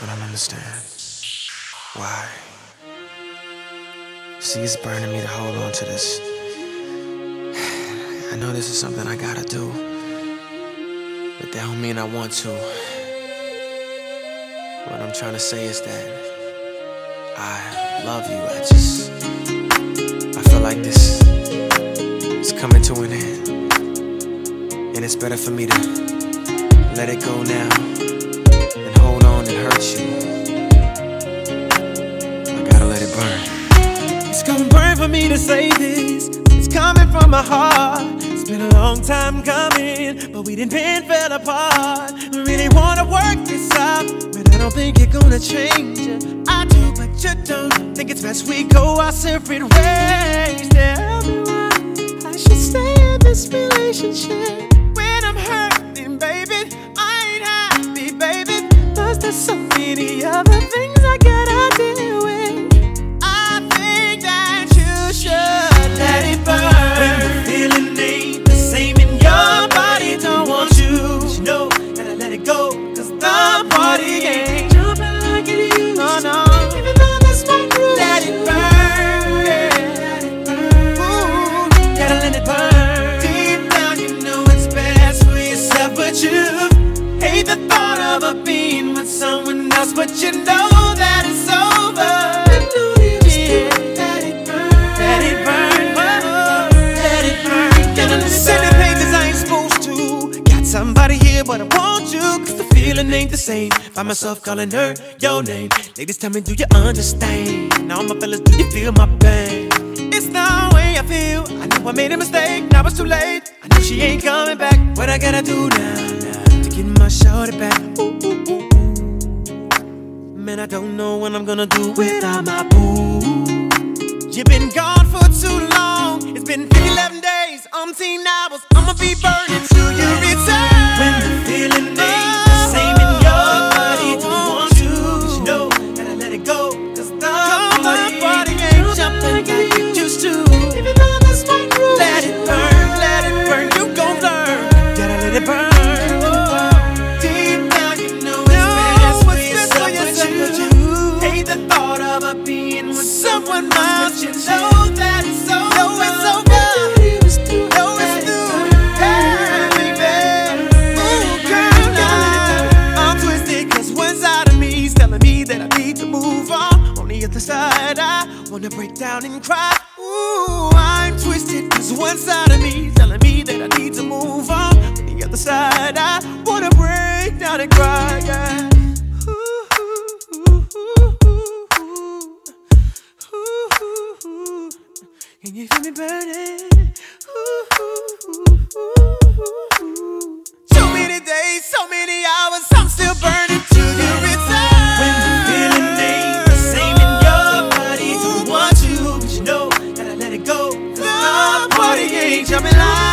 but I don't understand why. See, it's burning me to hold on to this. I know this is something I gotta do, but that don't mean I want to. What I'm trying to say is that I love you. I just, I feel like this is coming to an end, and it's better for me to let it go now and hold you. I gotta let it burn. It's gonna burn for me to say this. It's coming from my heart. It's been a long time coming, but we didn't been fell apart. We really wanna work this out, but I don't think you're gonna change it. I do, but you don't. Think it's best we go our separate ways. Tell me why I should stay in this relationship the thought of a being with someone else, but you know that it's over. Yeah. Let it burn. Let it burn. Let it burn. Gotta let it Sending pages I ain't supposed to. Got somebody here, but I want you. Cause the feeling ain't the same. Find myself calling her your name. Ladies, tell me, do you understand? Now, my fellas, do you feel my pain? It's the way I feel. I know I made a mistake. Now it's too late. I know she ain't coming back. What I gotta do now, now my shorty back? Man, I don't know what I'm gonna do without my boo. You've been gone for too long. It's been 11 days, umpteen hours. I'ma be burning the other side, I wanna break down and cry. Ooh, I'm twisted 'cause one side of me telling me that I need to move on. The other side, I wanna break down and cry. Yeah. Ooh. Can you feel me burning? Party ain't jumping like